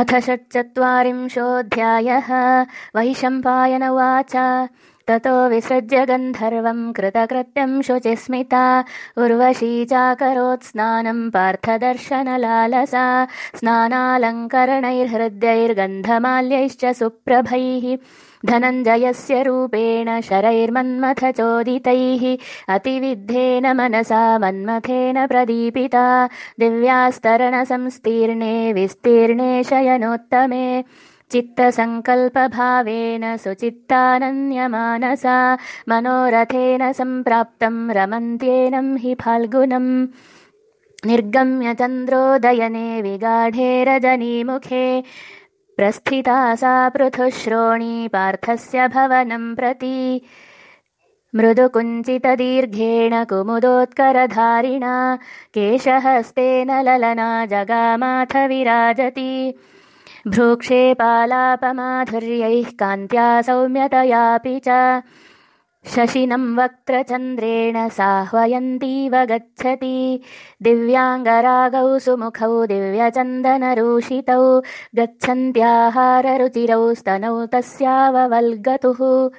अथ षट्चत्वारिंशोऽध्यायः वैशम्पायन उवाच ततो विसृज्य गन्धर्वम् कृतकृत्यम् शुचिस्मिता। उर्वशी चाकरोत् स्नानम् पार्थदर्शनलालसा। स्नानालङ्करणैर्हृद्यैर्गन्धमाल्यैश्च सुप्रभैः। धनञ्जयस्य रूपेण शरैर्मन्मथचोदितैः। अतिविद्धेन मनसा मन्मथेन प्रदीपिता। दिव्यास्तरणसंस्तीर्णे विस्तीर्णे शयनोत्तमे चित्तसङ्कल्पभावेन सुचित्तानन्यमानसा मनोरथेन सम्प्राप्तम् रमन्त्येनम् हि फाल्गुनम् निर्गम्य चन्द्रोदयने विगाढे रजनीमुखे प्रस्थिता सा पृथुश्रोणी पार्थस्य भवनम् प्रति। मृदुकुञ्चितदीर्घेण कुमुदोत्करधारिणा केशहस्तेन ललना जगामाथ विराजति भ्रूक्षेपालापमाधुर्यैः कान्त्या सौम्यतयापि च। शशिनम् वक्त्रचन्द्रेण साह्वयन्तीव गच्छति। दिव्याङ्गरागौ सुमुखौ दिव्यचन्दनरूषितौ। गच्छन्त्याहाररुचिरौ स्तनौ तस्याववल्गतुः